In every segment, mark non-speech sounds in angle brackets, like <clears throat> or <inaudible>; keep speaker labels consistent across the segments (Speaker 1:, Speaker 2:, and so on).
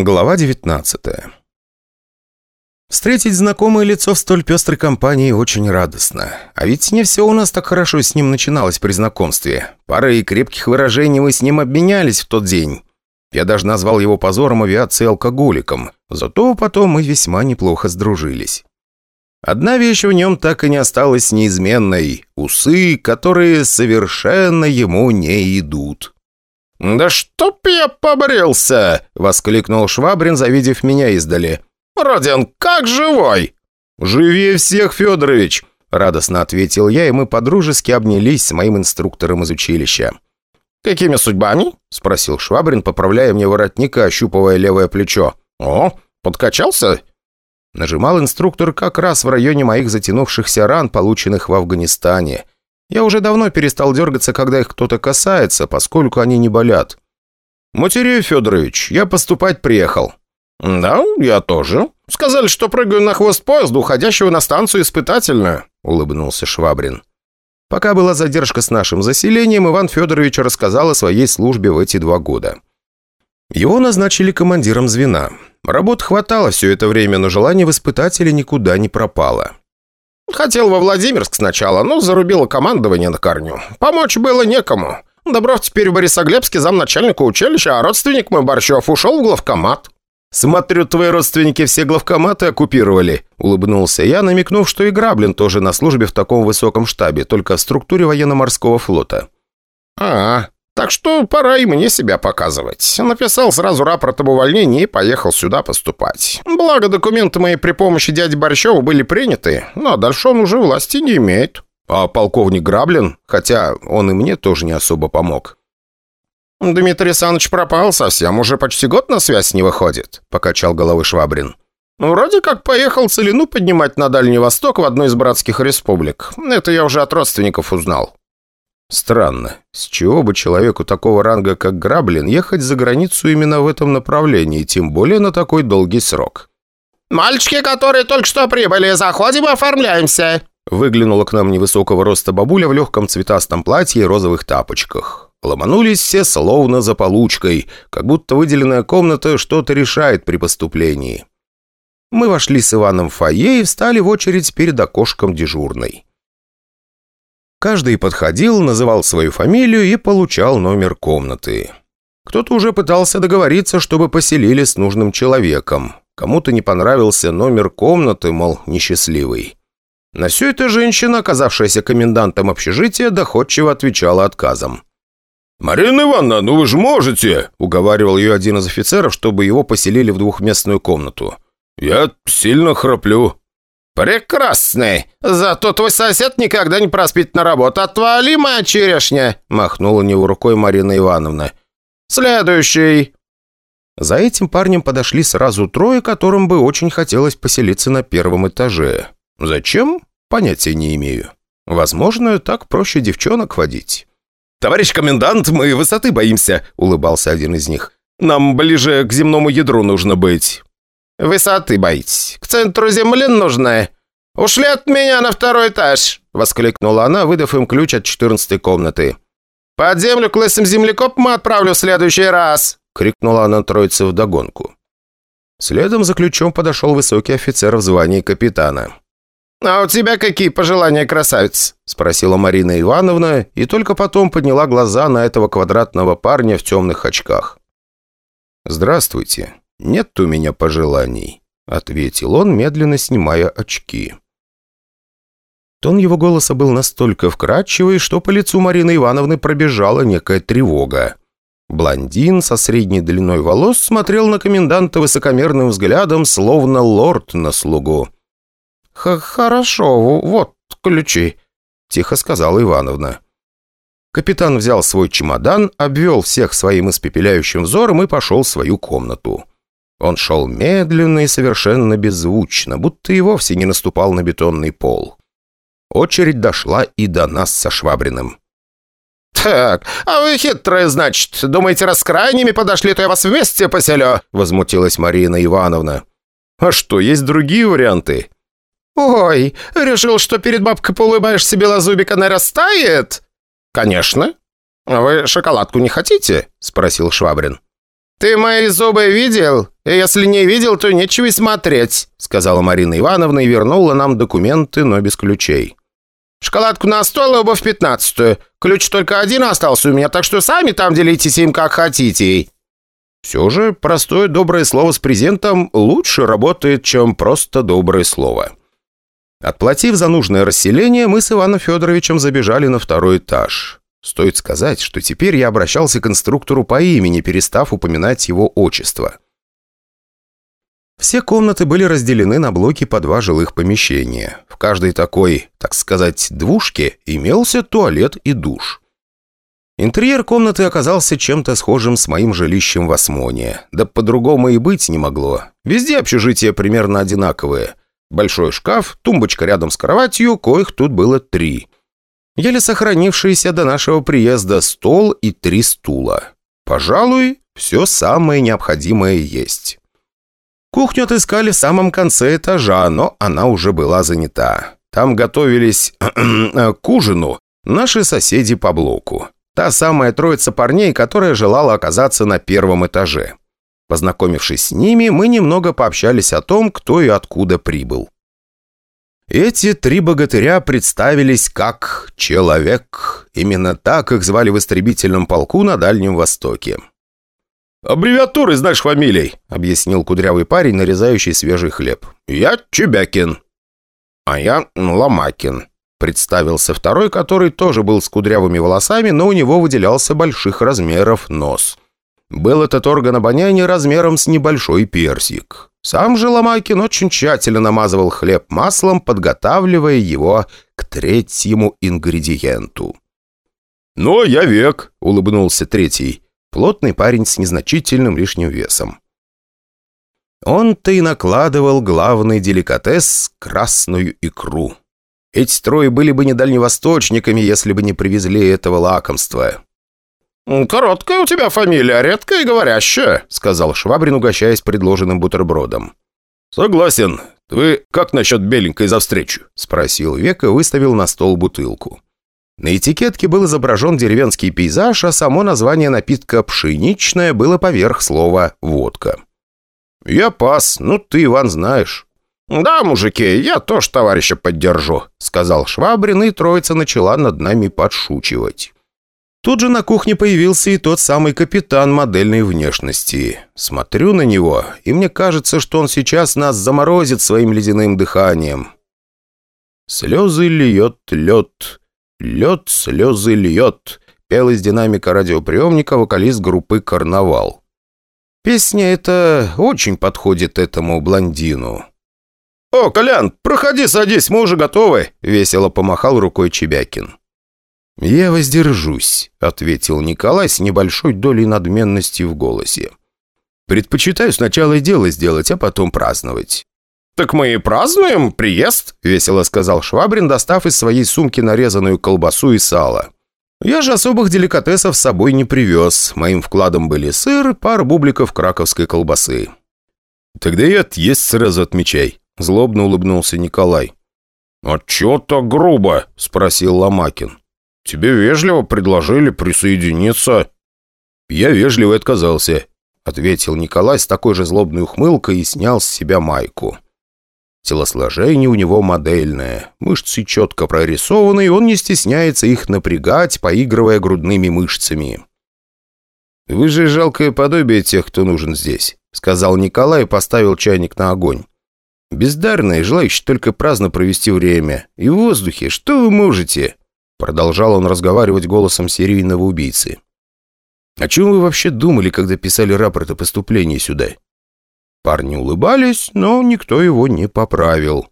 Speaker 1: Глава 19 Встретить знакомое лицо в столь пестрой компании очень радостно. А ведь не все у нас так хорошо с ним начиналось при знакомстве. Парой крепких выражений мы с ним обменялись в тот день. Я даже назвал его позором авиации алкоголиком. Зато потом мы весьма неплохо сдружились. Одна вещь в нем так и не осталась неизменной. Усы, которые совершенно ему не идут.
Speaker 2: «Да чтоб я побрился!» — воскликнул Швабрин, завидев меня издали. «Родин, как живой!»
Speaker 1: «Живее всех, Федорович!» — радостно ответил я, и мы подружески обнялись с моим инструктором из училища.
Speaker 2: «Какими судьбами?»
Speaker 1: — спросил Швабрин, поправляя мне воротника, ощупывая левое плечо.
Speaker 2: «О, подкачался?»
Speaker 1: Нажимал инструктор как раз в районе моих затянувшихся ран, полученных в Афганистане — я уже давно перестал дергаться, когда их кто-то касается, поскольку они не болят. «Матерей Федорович, я поступать приехал».
Speaker 2: «Да, я тоже. Сказали, что прыгаю на хвост поезда, уходящего на станцию испытательную», — улыбнулся Швабрин.
Speaker 1: Пока была задержка с нашим заселением, Иван Федорович рассказал о своей службе в эти два года. Его назначили командиром звена. Работ хватало все это время, но желание в испытателе никуда не пропало.
Speaker 2: Хотел во Владимирск сначала, но зарубило командование на корню. Помочь было некому. Добро теперь в Борисоглебске замначальника училища, а родственник мой Борщев ушел в главкомат».
Speaker 1: «Смотрю, твои родственники все главкоматы оккупировали», — улыбнулся я, намекнув, что и Граблин тоже на службе в таком высоком штабе, только в структуре военно-морского флота.
Speaker 2: «А, так что пора и мне себя показывать. Написал сразу рапорт об увольнении и поехал сюда поступать. Благо, документы мои при помощи дяди Борщева были приняты, но дальше он уже власти не имеет.
Speaker 1: А полковник Граблин? Хотя он и мне тоже не особо помог.
Speaker 2: «Дмитрий Саныч пропал совсем, уже почти год на связь не выходит», — покачал головой Швабрин. «Вроде как поехал целину поднимать на Дальний Восток в одной из братских республик. Это я уже от родственников узнал».
Speaker 1: Странно. С чего бы человеку такого ранга, как Граблин, ехать за границу именно в этом направлении, тем более на такой долгий срок?
Speaker 2: «Мальчики, которые только что прибыли, заходим и оформляемся!»
Speaker 1: Выглянула к нам невысокого роста бабуля в легком цветастом платье и розовых тапочках. Ломанулись все словно за получкой, как будто выделенная комната что-то решает при поступлении. Мы вошли с Иваном в фойе и встали в очередь перед окошком дежурной. Каждый подходил, называл свою фамилию и получал номер комнаты. Кто-то уже пытался договориться, чтобы поселили с нужным человеком. Кому-то не понравился номер комнаты, мол, несчастливый. На все это женщина, оказавшаяся комендантом общежития, доходчиво отвечала отказом.
Speaker 2: «Марина Ивановна, ну вы же можете!»
Speaker 1: – уговаривал ее один из офицеров, чтобы его поселили в двухместную комнату.
Speaker 2: «Я сильно храплю». «Прекрасный! Зато твой сосед никогда не проспит на работу. Отвали, моя черешня!» – махнула него рукой Марина Ивановна. «Следующий!»
Speaker 1: За этим парнем подошли сразу трое, которым бы очень хотелось поселиться на первом этаже. Зачем? Понятия не имею. Возможно, так проще девчонок водить.
Speaker 2: «Товарищ комендант, мы высоты боимся», — улыбался один из них. «Нам ближе к земному ядру нужно быть». «Высоты боитесь. К центру земли нужны. Ушли от меня на второй этаж!» — воскликнула она, выдав им ключ от четырнадцатой комнаты. «Под землю к лысым землекопам отправлю в следующий раз!» — крикнула она троице вдогонку.
Speaker 1: Следом за ключом подошел высокий офицер в звании капитана.
Speaker 2: «А у тебя какие пожелания, красавец?» — спросила Марина Ивановна, и только потом подняла глаза на этого квадратного парня в темных очках.
Speaker 1: «Здравствуйте. «Нет у меня пожеланий», — ответил он, медленно снимая очки. Тон его голоса был настолько вкрадчивый, что по лицу Марины Ивановны пробежала некая тревога. Блондин со средней длиной волос смотрел на коменданта высокомерным взглядом, словно лорд на слугу.
Speaker 2: «Хорошо, вот ключи», — тихо сказала Ивановна.
Speaker 1: Капитан взял свой чемодан, обвел всех своим испепеляющим взором и пошел в свою комнату. Он шел медленно и совершенно беззвучно, будто и вовсе не наступал на бетонный пол. Очередь дошла и до нас со Швабриным.
Speaker 2: «Так, а вы хитрые, значит. Думаете, раз крайними подошли, то я вас вместе поселю?» Возмутилась Марина Ивановна.
Speaker 1: «А что, есть другие варианты?»
Speaker 2: «Ой, решил, что перед бабкой поулыбаешься белозубик, она растает?» «Конечно. А вы шоколадку не хотите?» Спросил Швабрин. «Ты мои зубы видел? Если не видел, то нечего и смотреть», сказала Марина Ивановна и вернула нам документы, но без ключей. «Шоколадку на стол и обувь пятнадцатую. Ключ только один остался у меня, так что сами там делитесь им как хотите».
Speaker 1: Все же простое доброе слово с презентом лучше работает, чем просто доброе слово. Отплатив за нужное расселение, мы с Иваном Федоровичем забежали на второй этаж. Стоит сказать, что теперь я обращался к инструктору по имени, перестав упоминать его отчество. Все комнаты были разделены на блоки по два жилых помещения. В каждой такой, так сказать, двушке имелся туалет и душ. Интерьер комнаты оказался чем-то схожим с моим жилищем в Осмоне. Да по-другому и быть не могло. Везде общежития примерно одинаковые. Большой шкаф, тумбочка рядом с кроватью, коих тут было три – еле сохранившийся до нашего приезда стол и три стула. Пожалуй, все самое необходимое есть. Кухню отыскали в самом конце этажа, но она уже была занята. Там готовились <clears throat> к ужину наши соседи по блоку. Та самая троица парней, которая желала оказаться на первом этаже. Познакомившись с ними, мы немного пообщались о том, кто и откуда прибыл. Эти три богатыря представились как «человек». Именно так их звали в истребительном полку на Дальнем Востоке.
Speaker 2: «Аббревиатуры знаешь фамилий», —
Speaker 1: объяснил кудрявый парень, нарезающий свежий хлеб.
Speaker 2: «Я Чебякин».
Speaker 1: «А я Ломакин», — представился второй, который тоже был с кудрявыми волосами, но у него выделялся больших размеров нос. Был этот орган обоняния размером с небольшой персик. Сам же Ломакин очень тщательно намазывал хлеб маслом, подготавливая его к третьему ингредиенту.
Speaker 2: «Ну, я век», —
Speaker 1: улыбнулся третий. Плотный парень с незначительным лишним весом. Он-то и накладывал главный деликатес — красную икру. Эти трое были бы не дальневосточниками, если бы не привезли этого лакомства.
Speaker 2: «Короткая у тебя фамилия, редкая и говорящая», — сказал Швабрин, угощаясь предложенным бутербродом.
Speaker 1: «Согласен. Вы как насчет беленькой за встречу?» — спросил Век и выставил на стол бутылку. На этикетке был изображен деревенский пейзаж, а само название напитка «пшеничное» было поверх слова «водка».
Speaker 2: «Я пас, ну ты, Иван, знаешь». «Да, мужики, я тоже товарища поддержу», — сказал Швабрин, и троица начала над нами подшучивать.
Speaker 1: Тут же на кухне появился и тот самый капитан модельной внешности. Смотрю на него, и мне кажется, что он сейчас нас заморозит своим ледяным дыханием. «Слезы льет лед, лед слезы льет», пел из динамика радиоприемника вокалист группы «Карнавал». Песня эта очень подходит этому блондину.
Speaker 2: «О, Колян, проходи, садись, мы уже готовы», — весело помахал рукой Чебякин.
Speaker 1: «Я воздержусь», — ответил Николай с небольшой долей надменности в голосе. «Предпочитаю сначала дело сделать, а потом праздновать».
Speaker 2: «Так мы и празднуем приезд», — весело сказал Швабрин, достав из своей сумки нарезанную колбасу и сало.
Speaker 1: «Я же особых деликатесов с собой не привез. Моим вкладом были сыр, пара бубликов краковской колбасы». «Тогда и отъезд сразу отмечай», — злобно улыбнулся Николай.
Speaker 2: «А чё так грубо?» — спросил Ломакин. Тебе вежливо предложили присоединиться».
Speaker 1: «Я вежливо отказался», — ответил Николай с такой же злобной ухмылкой и снял с себя майку. Телосложение у него модельное, мышцы четко прорисованы, и он не стесняется их напрягать, поигрывая грудными мышцами. «Вы же жалкое подобие тех, кто нужен здесь», — сказал Николай и поставил чайник на огонь. «Бездарные, желающие только праздно провести время. И в воздухе, что вы можете?» Продолжал он разговаривать голосом серийного убийцы. «О чем вы вообще думали, когда писали рапорт о поступлении сюда?» Парни улыбались, но никто его не поправил.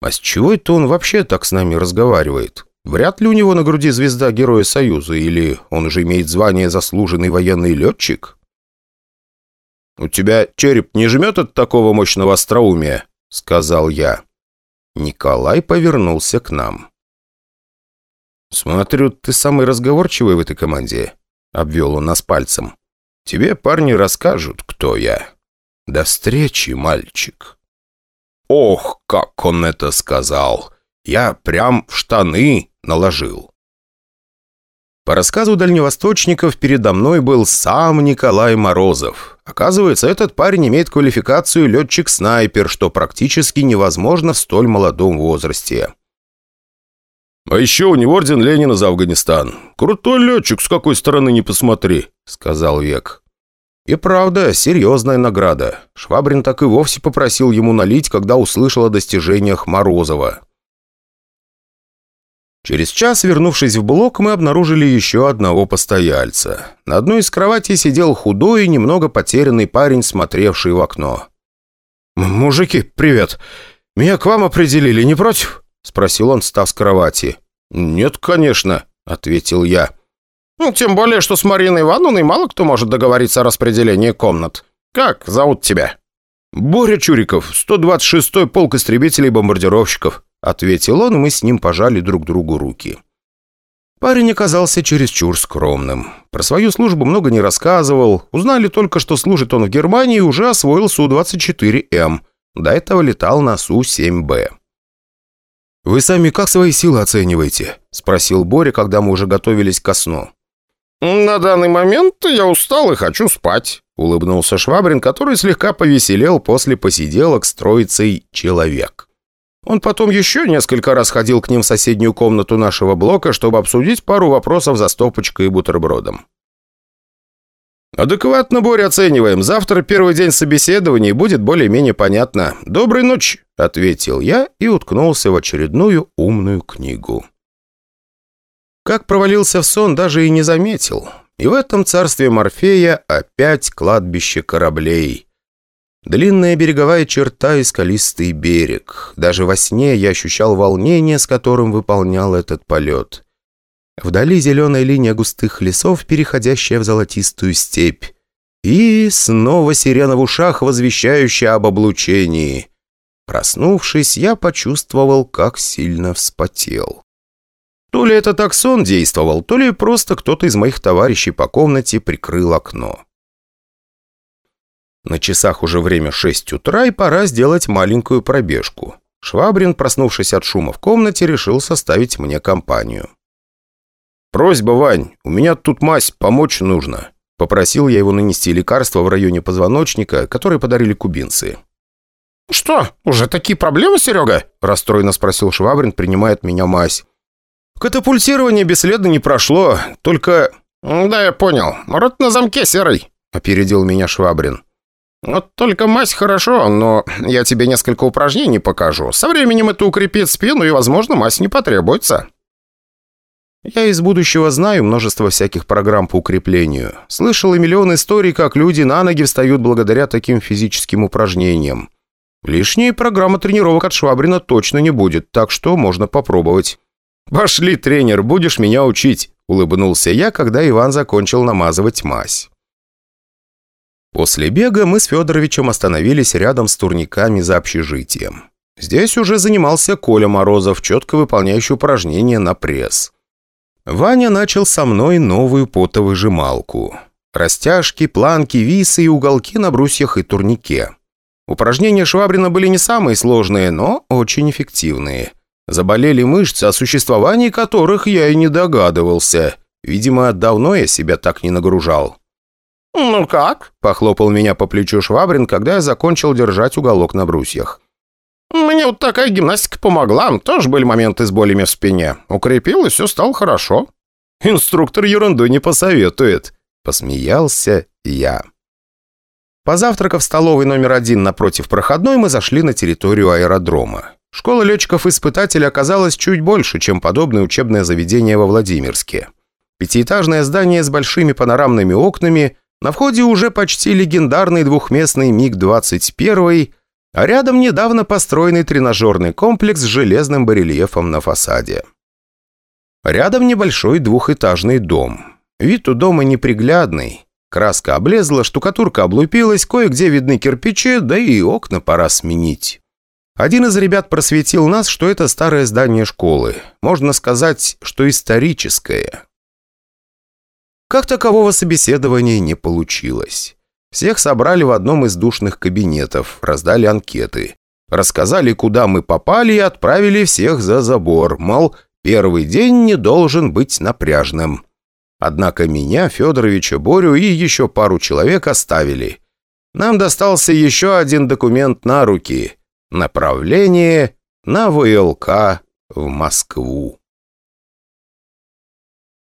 Speaker 1: «А с чего это он вообще так с нами разговаривает? Вряд ли у него на груди звезда Героя Союза, или он уже имеет звание заслуженный военный летчик?» «У тебя череп не жмет от такого мощного остроумия?» — сказал я. Николай повернулся к нам. «Смотрю, ты самый разговорчивый в этой команде», — обвел он нас пальцем. «Тебе парни расскажут, кто я. До встречи, мальчик». Ох, как он это сказал! Я прям в штаны наложил. По рассказу дальневосточников, передо мной был сам Николай Морозов. Оказывается, этот парень имеет квалификацию летчик-снайпер, что практически невозможно в столь молодом возрасте.
Speaker 2: «А еще у него орден Ленина за Афганистан. Крутой летчик, с какой стороны не посмотри», — сказал Век.
Speaker 1: И правда, серьезная награда. Швабрин так и вовсе попросил ему налить, когда услышал о достижениях Морозова. Через час, вернувшись в блок, мы обнаружили еще одного постояльца. На одной из кроватей сидел худой и немного потерянный парень, смотревший в окно.
Speaker 2: «Мужики, привет. Меня к вам определили, не против?» – спросил он, встав с кровати.
Speaker 1: «Нет, конечно», – ответил я.
Speaker 2: «Ну, тем более, что с Мариной Ивановной мало кто может договориться о распределении комнат. Как зовут тебя?»
Speaker 1: «Боря Чуриков, 126-й полк истребителей-бомбардировщиков», ответил он, и мы с ним пожали друг другу руки. Парень оказался чересчур скромным. Про свою службу много не рассказывал. Узнали только, что служит он в Германии и уже освоил Су-24М. До этого летал на Су-7Б. «Вы сами как свои силы оцениваете?» – спросил Боря, когда мы уже готовились ко сну.
Speaker 2: «На данный момент я устал и хочу спать», – улыбнулся Швабрин, который слегка повеселел после посиделок с троицей «Человек». Он потом еще несколько раз ходил к ним в соседнюю комнату нашего блока, чтобы обсудить пару вопросов за стопочкой и бутербродом. «Адекватно, Боря, оцениваем. Завтра первый день собеседований, будет более-менее понятно. Доброй ночи», — ответил я и уткнулся в очередную умную книгу. Как провалился в сон, даже и не заметил. И в этом царстве Морфея опять кладбище кораблей. Длинная береговая черта и скалистый берег. Даже во сне я ощущал волнение, с которым выполнял этот полет. Вдали зеленая линия густых лесов, переходящая в золотистую степь. И снова сирена в ушах, возвещающая об облучении. Проснувшись, я почувствовал, как сильно вспотел. То ли это так сон действовал, то ли просто кто-то из моих товарищей по комнате прикрыл окно. На часах уже время 6 утра, и пора сделать маленькую пробежку. Швабрин, проснувшись от шума в комнате, решил составить мне компанию. «Просьба, Вань, у меня тут мазь, помочь нужно». Попросил я его нанести лекарство в районе позвоночника, которое подарили кубинцы. «Что, уже такие проблемы, Серега?»
Speaker 1: – расстроенно спросил Швабрин, принимая от меня мазь. «Катапультирование бесследно не прошло, только...»
Speaker 2: «Да, я понял. Рот на замке, Серый», –
Speaker 1: опередил меня Швабрин.
Speaker 2: «Вот только мазь хорошо, но я тебе несколько упражнений покажу. Со временем это укрепит спину, и, возможно, мазь не потребуется».
Speaker 1: Я из будущего знаю множество всяких программ по укреплению. Слышал и миллион историй, как люди на ноги встают благодаря таким физическим упражнениям. Лишней программа тренировок от Швабрина точно не будет, так что можно попробовать. «Пошли, тренер, будешь меня учить», — улыбнулся я, когда Иван закончил намазывать мазь. После бега мы с Федоровичем остановились рядом с турниками за общежитием. Здесь уже занимался Коля Морозов, четко выполняющий упражнения на пресс. Ваня начал со мной новую потовыжималку. Растяжки, планки, висы и уголки на брусьях и турнике. Упражнения Швабрина были не самые сложные, но очень эффективные. Заболели мышцы, о существовании которых я и не догадывался. Видимо, давно я себя так не нагружал.
Speaker 2: «Ну как?»
Speaker 1: – похлопал меня по плечу Швабрин, когда я закончил держать уголок на брусьях.
Speaker 2: «Мне вот такая гимнастика помогла. Тоже были моменты с болями в спине. Укрепил, и все стало хорошо».
Speaker 1: «Инструктор ерунду не посоветует», – посмеялся я. Позавтракав в столовой номер один напротив проходной, мы зашли на территорию аэродрома. Школа летчиков-испытателей оказалась чуть больше, чем подобное учебное заведение во Владимирске. Пятиэтажное здание с большими панорамными окнами, на входе уже почти легендарный двухместный МиГ-21, а рядом недавно построенный тренажерный комплекс с железным барельефом на фасаде. Рядом небольшой двухэтажный дом. Вид у дома неприглядный. Краска облезла, штукатурка облупилась, кое-где видны кирпичи, да и окна пора сменить. Один из ребят просветил нас, что это старое здание школы. Можно сказать, что историческое. Как такового собеседования не получилось. Всех собрали в одном из душных кабинетов, раздали анкеты. Рассказали, куда мы попали и отправили всех за забор, мол, первый день не должен быть напряжным. Однако меня, Федоровича, Борю и еще пару человек оставили. Нам достался еще один документ на руки. Направление на ВЛК в Москву.